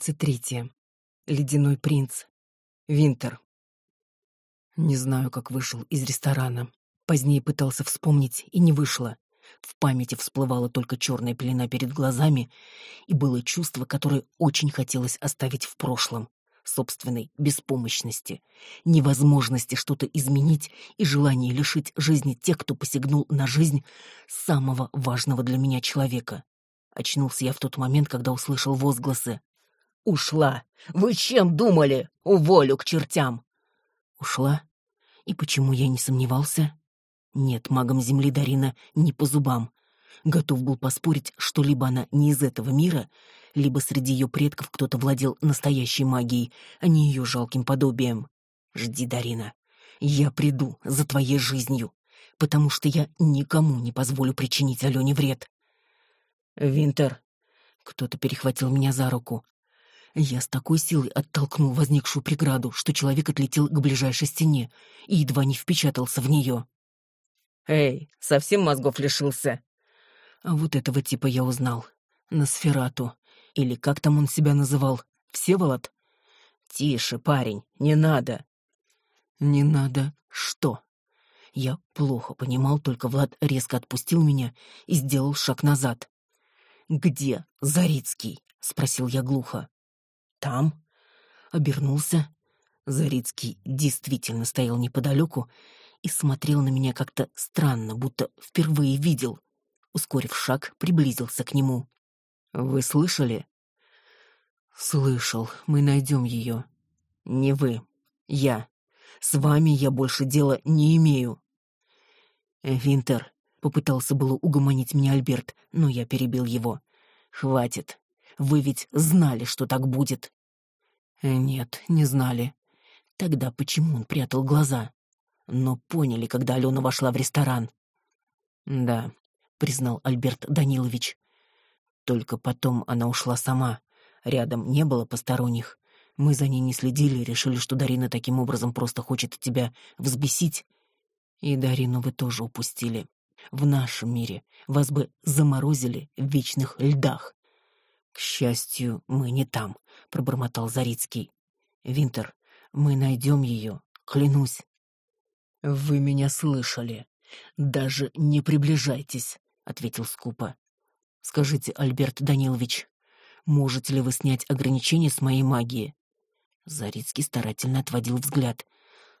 Двадцать третье. Ледяной принц. Винтер. Не знаю, как вышел из ресторана. Позднее пытался вспомнить, и не вышло. В памяти всплывала только черная пелена перед глазами, и было чувство, которое очень хотелось оставить в прошлом. Собственной беспомощности, невозможности что-то изменить и желание лишить жизни тех, кто посягнул на жизнь самого важного для меня человека. Очнулся я в тот момент, когда услышал возгласы. «Ушла! Вы чем думали? Уволю к чертям!» «Ушла? И почему я не сомневался?» «Нет, магам Земли Дарина не по зубам. Готов был поспорить, что либо она не из этого мира, либо среди ее предков кто-то владел настоящей магией, а не ее жалким подобием. Жди, Дарина. Я приду за твоей жизнью, потому что я никому не позволю причинить Алене вред. «Винтер!» Кто-то перехватил меня за руку. Я с такой силой оттолкнул возникшую преграду, что человек отлетел к ближайшей стене и едва не впечатался в нее. «Эй, совсем мозгов лишился?» А вот этого типа я узнал. Носферату. Или как там он себя называл? Всеволод? «Тише, парень, не надо!» «Не надо что?» Я плохо понимал, только Влад резко отпустил меня и сделал шаг назад. «Где Зарицкий?» — спросил я глухо. «Там?» — обернулся. Зарицкий действительно стоял неподалеку и смотрел на меня как-то странно, будто впервые видел. Ускорив шаг, приблизился к нему. «Вы слышали?» «Слышал. Мы найдем ее». «Не вы. Я. С вами я больше дела не имею». «Винтер, Попытался было угомонить меня Альберт, но я перебил его. «Хватит. Вы ведь знали, что так будет». «Нет, не знали». Тогда почему он прятал глаза? Но поняли, когда Алена вошла в ресторан. «Да», — признал Альберт Данилович. «Только потом она ушла сама. Рядом не было посторонних. Мы за ней не следили, решили, что Дарина таким образом просто хочет тебя взбесить. И Дарину вы тоже упустили. В нашем мире вас бы заморозили в вечных льдах. Счастью, мы не там, пробормотал Зарицкий. Винтер, мы найдем ее, клянусь. Вы меня слышали. Даже не приближайтесь, ответил скупо. Скажите, Альберт Данилович, можете ли вы снять ограничения с моей магии? Зарицкий старательно отводил взгляд.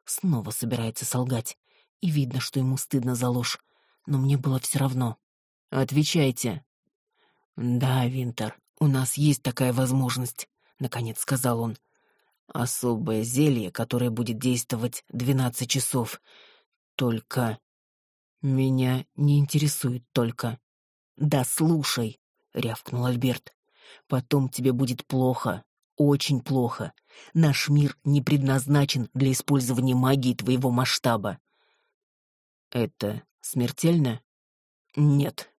Снова собирается солгать, и видно, что ему стыдно за ложь но мне было все равно. «Отвечайте». «Да, Винтер, у нас есть такая возможность», — наконец сказал он. «Особое зелье, которое будет действовать двенадцать часов. Только...» «Меня не интересует только...» «Да слушай», — рявкнул Альберт. «Потом тебе будет плохо, очень плохо. Наш мир не предназначен для использования магии твоего масштаба». «Это Смертельно? Нет.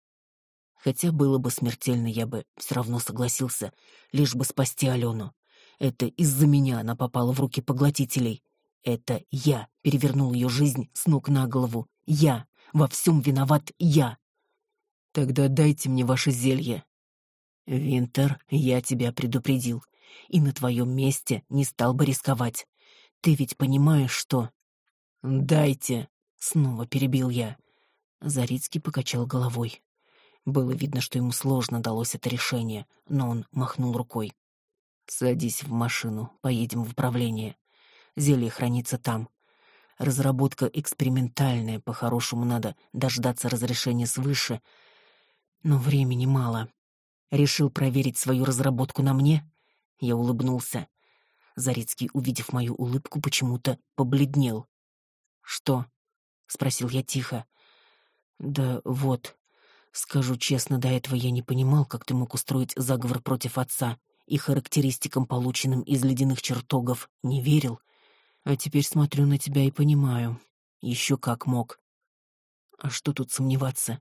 Хотя было бы смертельно, я бы все равно согласился, лишь бы спасти Алену. Это из-за меня она попала в руки поглотителей. Это я перевернул ее жизнь с ног на голову. Я. Во всем виноват я. Тогда дайте мне ваше зелье. Винтер, я тебя предупредил. И на твоем месте не стал бы рисковать. Ты ведь понимаешь, что... Дайте. Снова перебил я. Зарицкий покачал головой. Было видно, что ему сложно далось это решение, но он махнул рукой. «Садись в машину, поедем в управление. Зелье хранится там. Разработка экспериментальная, по-хорошему надо дождаться разрешения свыше. Но времени мало. Решил проверить свою разработку на мне?» Я улыбнулся. Зарицкий, увидев мою улыбку, почему-то побледнел. «Что?» — спросил я тихо. Да вот, скажу честно, до этого я не понимал, как ты мог устроить заговор против отца, и характеристикам, полученным из ледяных чертогов, не верил. А теперь смотрю на тебя и понимаю. Еще как мог. А что тут сомневаться?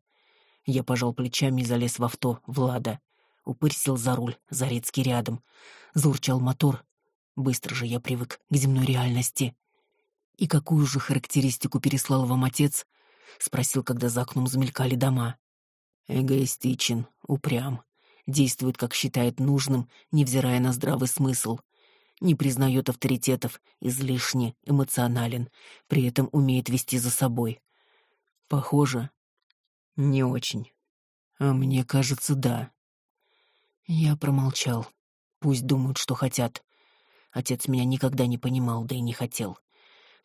Я пожал плечами и залез в авто Влада. Упырь сел за руль, Зарецкий рядом. Заурчал мотор. Быстро же я привык к земной реальности. И какую же характеристику переслал вам отец —— спросил, когда за окном замелькали дома. «Эгоистичен, упрям, действует, как считает нужным, невзирая на здравый смысл. Не признает авторитетов, излишне эмоционален, при этом умеет вести за собой. Похоже, не очень. А мне кажется, да. Я промолчал. Пусть думают, что хотят. Отец меня никогда не понимал, да и не хотел.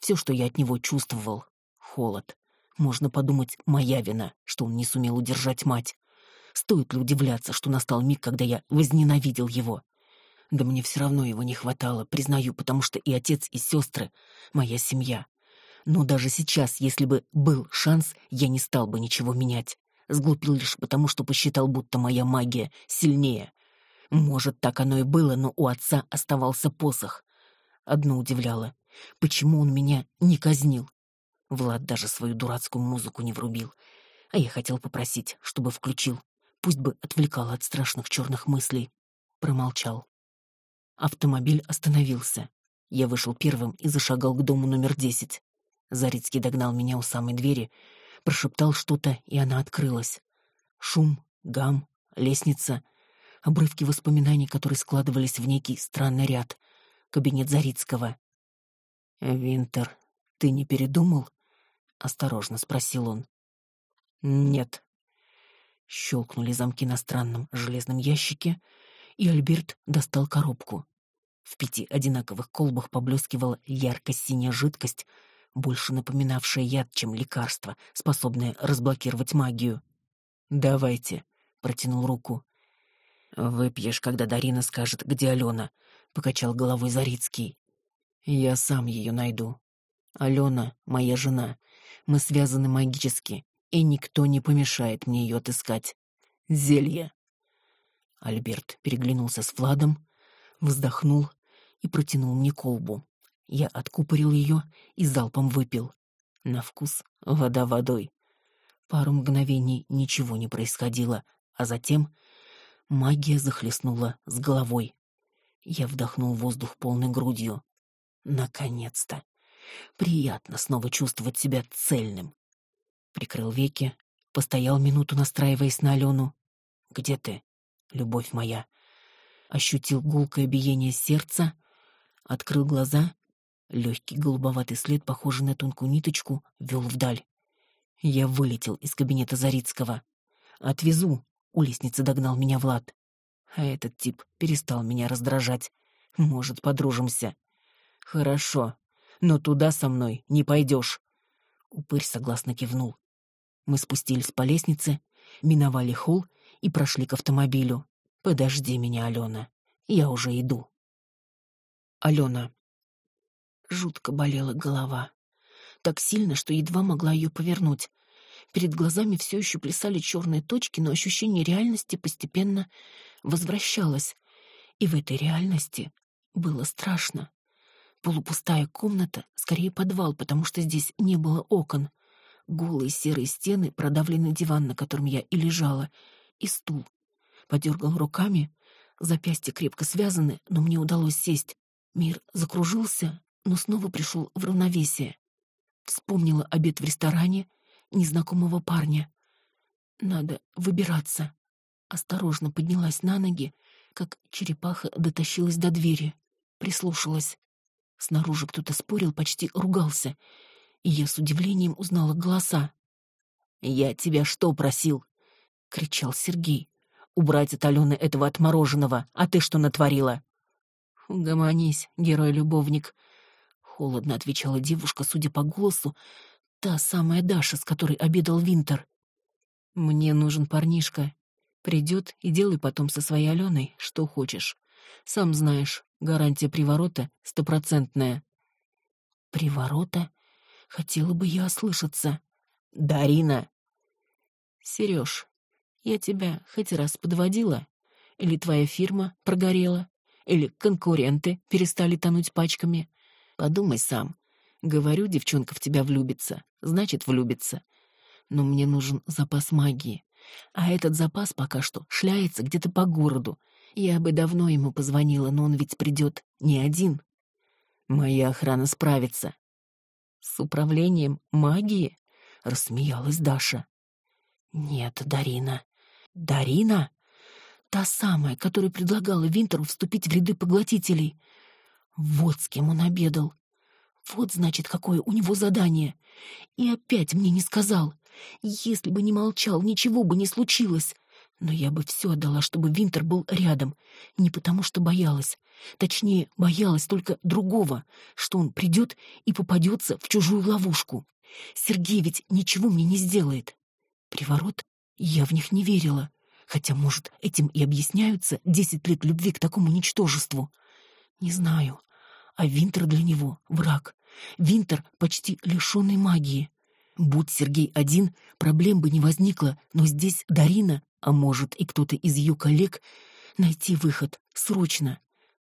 Все, что я от него чувствовал — холод. Можно подумать, моя вина, что он не сумел удержать мать. Стоит ли удивляться, что настал миг, когда я возненавидел его? Да мне все равно его не хватало, признаю, потому что и отец, и сестры — моя семья. Но даже сейчас, если бы был шанс, я не стал бы ничего менять. Сглупил лишь потому, что посчитал, будто моя магия сильнее. Может, так оно и было, но у отца оставался посох. Одно удивляло. Почему он меня не казнил? Влад даже свою дурацкую музыку не врубил. А я хотел попросить, чтобы включил. Пусть бы отвлекал от страшных черных мыслей. Промолчал. Автомобиль остановился. Я вышел первым и зашагал к дому номер десять. Зарицкий догнал меня у самой двери, прошептал что-то, и она открылась. Шум, гам, лестница, обрывки воспоминаний, которые складывались в некий странный ряд. Кабинет Зарицкого. «Винтер, ты не передумал?» — осторожно спросил он. «Нет». Щелкнули замки на странном железном ящике, и Альберт достал коробку. В пяти одинаковых колбах поблескивала ярко-синяя жидкость, больше напоминавшая яд, чем лекарство, способное разблокировать магию. «Давайте», — протянул руку. «Выпьешь, когда Дарина скажет, где Алена», — покачал головой Зарицкий. «Я сам ее найду. Алена — моя жена. Мы связаны магически, и никто не помешает мне ее отыскать. Зелье». Альберт переглянулся с Владом, вздохнул и протянул мне колбу. Я откупорил ее и залпом выпил. На вкус вода водой. Пару мгновений ничего не происходило, а затем магия захлестнула с головой. Я вдохнул воздух полной грудью. Наконец-то! Приятно снова чувствовать себя цельным. Прикрыл веки, постоял минуту, настраиваясь на Алену. «Где ты, любовь моя?» Ощутил гулкое биение сердца, открыл глаза Легкий голубоватый след, похожий на тонкую ниточку, вел вдаль. Я вылетел из кабинета Зарицкого. «Отвезу!» — у лестницы догнал меня Влад. А этот тип перестал меня раздражать. «Может, подружимся?» «Хорошо, но туда со мной не пойдешь». Упырь согласно кивнул. Мы спустились по лестнице, миновали холл и прошли к автомобилю. «Подожди меня, Алена, я уже иду». Алена. Жутко болела голова. Так сильно, что едва могла ее повернуть. Перед глазами все еще плясали черные точки, но ощущение реальности постепенно возвращалось. И в этой реальности было страшно. Полупустая комната, скорее подвал, потому что здесь не было окон. Голые серые стены, продавленный диван, на котором я и лежала, и стул. Подергал руками, запястья крепко связаны, но мне удалось сесть. Мир закружился, но снова пришел в равновесие. Вспомнила обед в ресторане незнакомого парня. Надо выбираться. Осторожно поднялась на ноги, как черепаха дотащилась до двери. Прислушалась. Снаружи кто-то спорил, почти ругался, и я с удивлением узнала голоса. «Я тебя что просил?» — кричал Сергей. «Убрать от Алены этого отмороженного, а ты что натворила?» «Угомонись, герой-любовник», Холодно отвечала девушка, судя по голосу, та самая Даша, с которой обедал Винтер. Мне нужен парнишка. Придет и делай потом со своей Аленой, что хочешь. Сам знаешь, гарантия приворота стопроцентная. Приворота? Хотела бы я ослышаться. Дарина! Сереж, я тебя хоть раз подводила? Или твоя фирма прогорела? Или конкуренты перестали тонуть пачками? Подумай сам. Говорю, девчонка в тебя влюбится, значит, влюбится. Но мне нужен запас магии. А этот запас пока что шляется где-то по городу. Я бы давно ему позвонила, но он ведь придет не один. Моя охрана справится. С управлением магии? Рассмеялась Даша. Нет, Дарина. Дарина? Та самая, которая предлагала Винтеру вступить в ряды поглотителей. Вот с кем он обедал. Вот, значит, какое у него задание. И опять мне не сказал. Если бы не молчал, ничего бы не случилось. Но я бы все отдала, чтобы Винтер был рядом. Не потому что боялась. Точнее, боялась только другого, что он придет и попадется в чужую ловушку. Сергей ведь ничего мне не сделает. Приворот? Я в них не верила. Хотя, может, этим и объясняются десять лет любви к такому ничтожеству. Не знаю. А Винтер для него — враг. Винтер почти лишенный магии. Будь Сергей один, проблем бы не возникло, но здесь Дарина, а может и кто-то из ее коллег, найти выход срочно.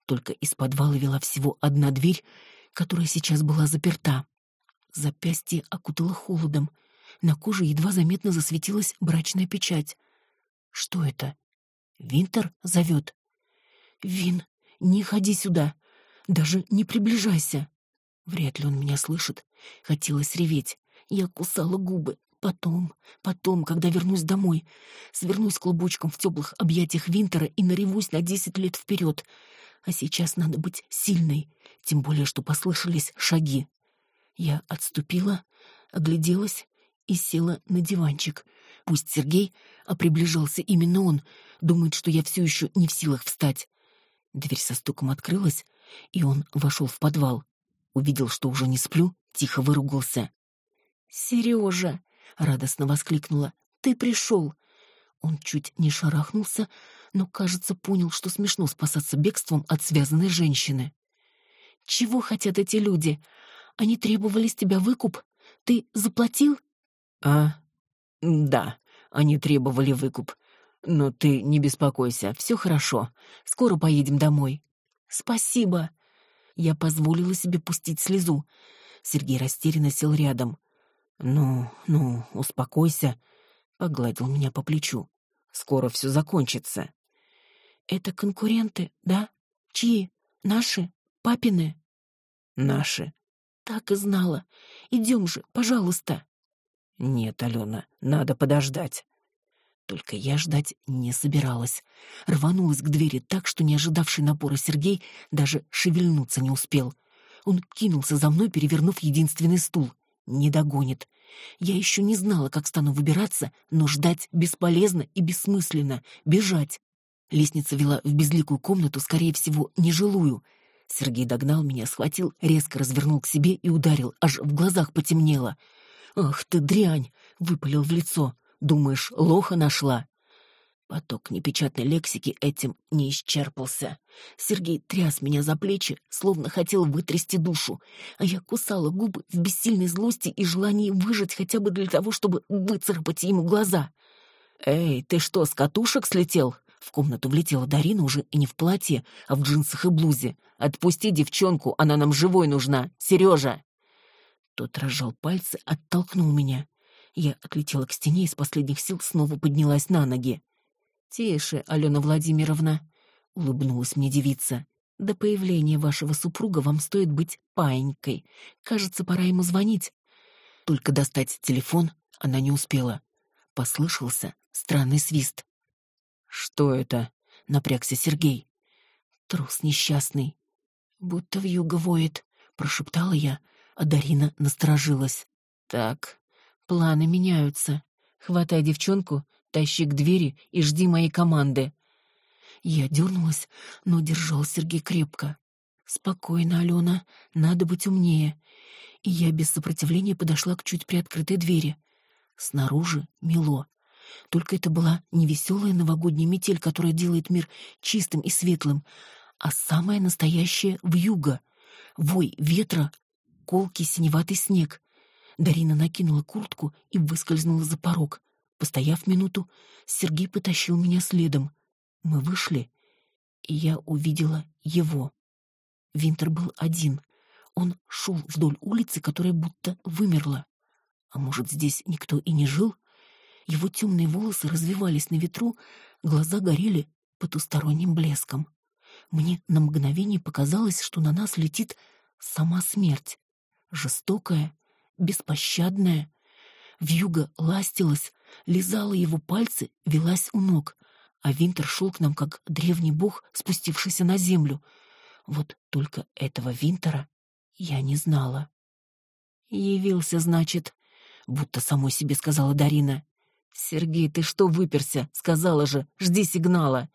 Только из подвала вела всего одна дверь, которая сейчас была заперта. Запястье окутало холодом. На коже едва заметно засветилась брачная печать. Что это? Винтер зовет. Вин, не ходи сюда. Даже не приближайся. Вряд ли он меня слышит. Хотелось реветь. Я кусала губы. Потом, потом, когда вернусь домой, свернусь клубочком в теплых объятиях Винтера и наревусь на десять лет вперед. А сейчас надо быть сильной, тем более, что послышались шаги. Я отступила, огляделась и села на диванчик. Пусть Сергей, а приближался именно он, думает, что я все еще не в силах встать. Дверь со стуком открылась, и он вошел в подвал. Увидел, что уже не сплю, тихо выругался. «Сережа!» — радостно воскликнула. «Ты пришел!» Он чуть не шарахнулся, но, кажется, понял, что смешно спасаться бегством от связанной женщины. «Чего хотят эти люди? Они требовали с тебя выкуп? Ты заплатил?» «А, да, они требовали выкуп. Но ты не беспокойся, все хорошо. Скоро поедем домой». «Спасибо». Я позволила себе пустить слезу. Сергей растерянно сел рядом. «Ну, ну, успокойся», — погладил меня по плечу. «Скоро все закончится». «Это конкуренты, да? Чьи? Наши? Папины?» «Наши». «Так и знала. Идем же, пожалуйста». «Нет, Алена, надо подождать». Только я ждать не собиралась. Рванулась к двери так, что не ожидавший напора Сергей даже шевельнуться не успел. Он кинулся за мной, перевернув единственный стул не догонит. Я еще не знала, как стану выбираться, но ждать бесполезно и бессмысленно. Бежать. Лестница вела в безликую комнату, скорее всего, нежилую. Сергей догнал меня, схватил, резко развернул к себе и ударил, аж в глазах потемнело. «Ах ты, дрянь!» — выпалил в лицо. «Думаешь, лоха нашла?» Поток непечатной лексики этим не исчерпался. Сергей тряс меня за плечи, словно хотел вытрясти душу, а я кусала губы в бессильной злости и желании выжить хотя бы для того, чтобы выцарапать ему глаза. «Эй, ты что, с катушек слетел?» В комнату влетела Дарина уже и не в платье, а в джинсах и блузе. «Отпусти девчонку, она нам живой нужна! Сережа!» Тот разжал пальцы, оттолкнул меня. Я отлетела к стене и с последних сил снова поднялась на ноги. «Тише, Алена Владимировна», — улыбнулась мне девица. «До появления вашего супруга вам стоит быть паинькой. Кажется, пора ему звонить». Только достать телефон она не успела. Послышался странный свист. «Что это?» — напрягся Сергей. «Трус несчастный. Будто вьюга воет», — прошептала я, а Дарина насторожилась. «Так, планы меняются. Хватай девчонку Тащи к двери и жди моей команды. Я дернулась, но держал Сергей крепко. Спокойно, Алена, надо быть умнее. И я без сопротивления подошла к чуть приоткрытой двери. Снаружи мело. Только это была не веселая новогодняя метель, которая делает мир чистым и светлым, а самая настоящая вьюга. Вой ветра, колкий синеватый снег. Дарина накинула куртку и выскользнула за порог. Постояв минуту, Сергей потащил меня следом. Мы вышли, и я увидела его. Винтер был один. Он шел вдоль улицы, которая будто вымерла. А может, здесь никто и не жил? Его темные волосы развивались на ветру, глаза горели потусторонним блеском. Мне на мгновение показалось, что на нас летит сама смерть. Жестокая, беспощадная. Вьюга ластилась, лизала его пальцы, велась у ног. а Винтер шел к нам как древний бог, спустившийся на землю. Вот только этого Винтера я не знала. «Явился, значит», — будто самой себе сказала Дарина. «Сергей, ты что выперся? Сказала же, жди сигнала».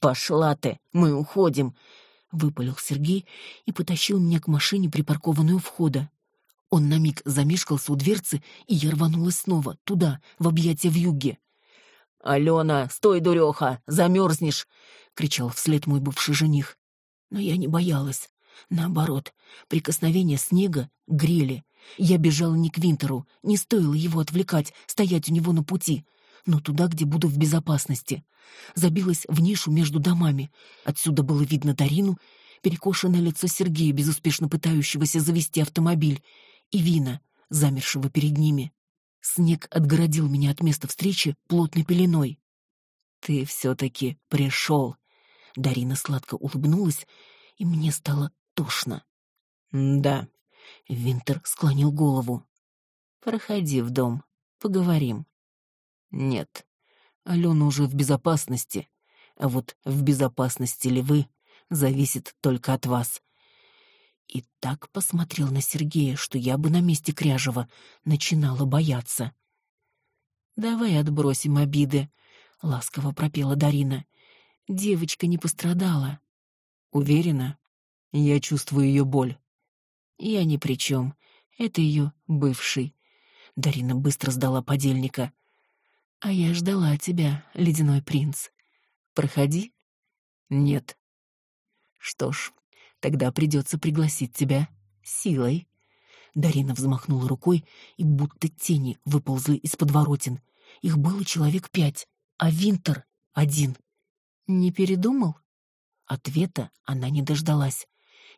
«Пошла ты, мы уходим», — выпалил Сергей и потащил меня к машине, припаркованной у входа. Он на миг замешкался у дверцы, и я рванулась снова, туда, в объятия вьюги. «Алена, стой, дуреха, замерзнешь!» — кричал вслед мой бывший жених. Но я не боялась. Наоборот, прикосновения снега грели. Я бежала не к Винтеру, не стоило его отвлекать, стоять у него на пути, но туда, где буду в безопасности. Забилась в нишу между домами. Отсюда было видно Дарину, перекошенное лицо Сергея, безуспешно пытающегося завести автомобиль, и Вина, замершего перед ними. Снег отгородил меня от места встречи плотной пеленой. «Ты все-таки пришел!» Дарина сладко улыбнулась, и мне стало тошно. «Да». Винтер склонил голову. «Проходи в дом, поговорим». «Нет, Алена уже в безопасности, а вот в безопасности ли вы, зависит только от вас и так посмотрел на Сергея, что я бы на месте Кряжева начинала бояться. «Давай отбросим обиды», — ласково пропела Дарина. «Девочка не пострадала». «Уверена? Я чувствую ее боль». «Я ни при чем. Это ее бывший». Дарина быстро сдала подельника. «А я ждала тебя, ледяной принц. Проходи». «Нет». «Что ж, Тогда придется пригласить тебя силой. Дарина взмахнула рукой, и будто тени выползли из подворотен. Их было человек пять, а Винтер — один. Не передумал? Ответа она не дождалась.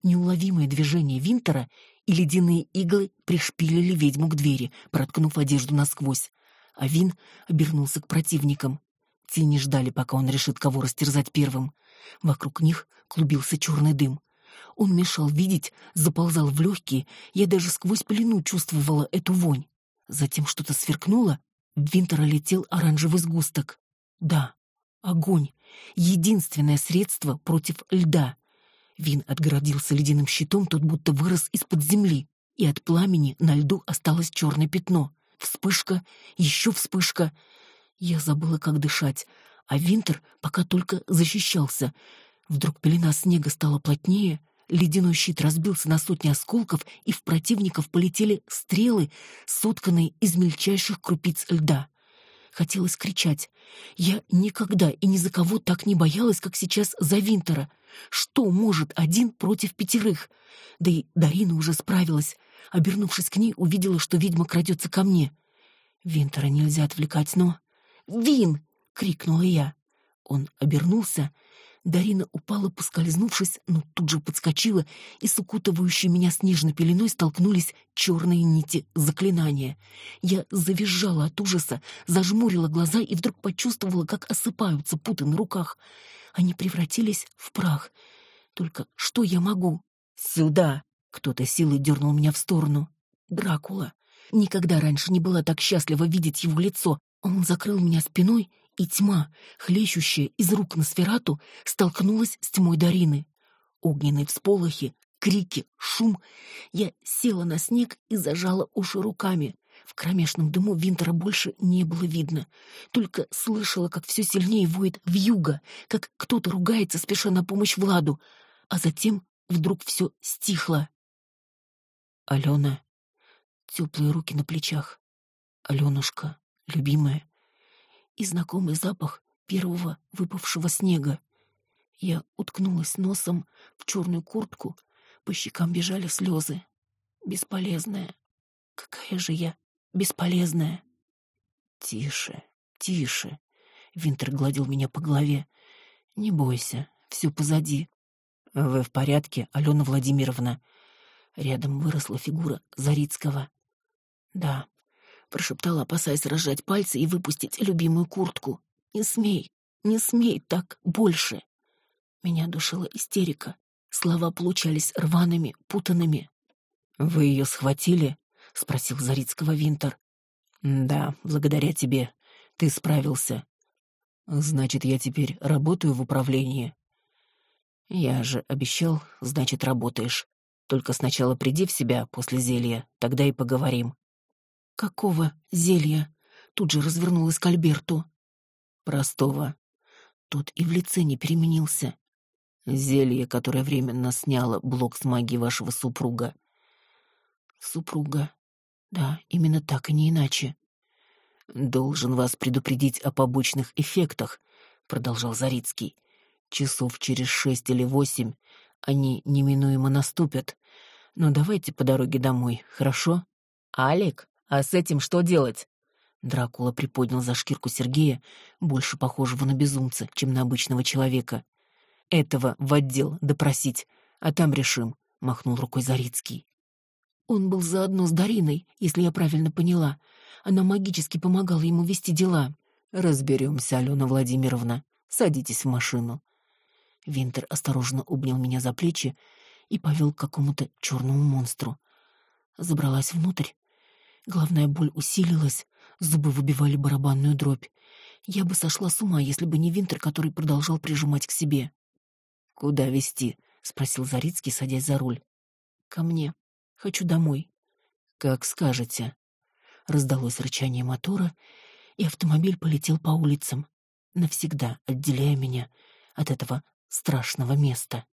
Неуловимое движение Винтера и ледяные иглы пришпилили ведьму к двери, проткнув одежду насквозь. А Вин обернулся к противникам. Те не ждали, пока он решит, кого растерзать первым. Вокруг них клубился черный дым. Он мешал видеть, заползал в легкие, я даже сквозь пелену чувствовала эту вонь. Затем что-то сверкнуло, в Винтера летел оранжевый сгусток. Да, огонь. Единственное средство против льда. Вин отгородился ледяным щитом, тот будто вырос из-под земли, и от пламени на льду осталось черное пятно. Вспышка, еще вспышка. Я забыла, как дышать, а Винтер пока только защищался. Вдруг пелена снега стала плотнее — Ледяной щит разбился на сотни осколков, и в противников полетели стрелы, сотканные из мельчайших крупиц льда. Хотелось кричать. Я никогда и ни за кого так не боялась, как сейчас за Винтера. Что может один против пятерых? Да и Дарина уже справилась. Обернувшись к ней, увидела, что ведьма крадется ко мне. Винтера нельзя отвлекать, но... «Вин!» — крикнула я. Он обернулся Дарина упала, поскользнувшись, но тут же подскочила, и с укутывающей меня снежной пеленой столкнулись черные нити заклинания. Я завизжала от ужаса, зажмурила глаза и вдруг почувствовала, как осыпаются путы на руках. Они превратились в прах. Только что я могу? «Сюда!» — кто-то силой дернул меня в сторону. «Дракула!» Никогда раньше не была так счастлива видеть его лицо. Он закрыл меня спиной и тьма, хлещущая из рук на сферату, столкнулась с тьмой Дарины. Огненные всполохи, крики, шум. Я села на снег и зажала уши руками. В кромешном дыму Винтера больше не было видно. Только слышала, как все сильнее воет вьюга, как кто-то ругается, спеша на помощь Владу. А затем вдруг все стихло. Алена. Теплые руки на плечах. Аленушка, любимая и знакомый запах первого выпавшего снега. Я уткнулась носом в черную куртку, по щекам бежали слезы. Бесполезная. Какая же я бесполезная. Тише, тише. Винтер гладил меня по голове. Не бойся, все позади. Вы в порядке, Алена Владимировна? Рядом выросла фигура Зарицкого. Да, прошептала, опасаясь разжать пальцы и выпустить любимую куртку. «Не смей, не смей так больше!» Меня душила истерика. Слова получались рваными, путанными. «Вы ее схватили?» — спросил Зарицкого Винтер. «Да, благодаря тебе. Ты справился». Значит, я теперь работаю в управлении. Я же обещал, значит, работаешь. Только сначала приди в себя после зелья, тогда и поговорим. Какого зелья? Тут же развернулась к Альберту. Простого. Тот и в лице не переменился. Зелье, которое временно сняло блок с магии вашего супруга. Супруга. Да, именно так и не иначе. Должен вас предупредить о побочных эффектах, продолжал Зарицкий. Часов через шесть или восемь они неминуемо наступят. Но давайте по дороге домой, хорошо? Алик, а с этим что делать? Дракула приподнял за шкирку Сергея, больше похожего на безумца, чем на обычного человека. Этого в отдел допросить, а там решим, махнул рукой Зарицкий. Он был заодно с Дариной, если я правильно поняла. Она магически помогала ему вести дела. Разберемся, Алена Владимировна. Садитесь в машину. Винтер осторожно обнял меня за плечи и повел к какому-то черному монстру. Забралась внутрь. Главная боль усилилась, зубы выбивали барабанную дробь. Я бы сошла с ума, если бы не Винтер, который продолжал прижимать к себе. «Куда везти?» — спросил Зарицкий, садясь за руль. «Ко мне. Хочу домой». «Как скажете». Раздалось рычание мотора, и автомобиль полетел по улицам, навсегда отделяя меня от этого страшного места.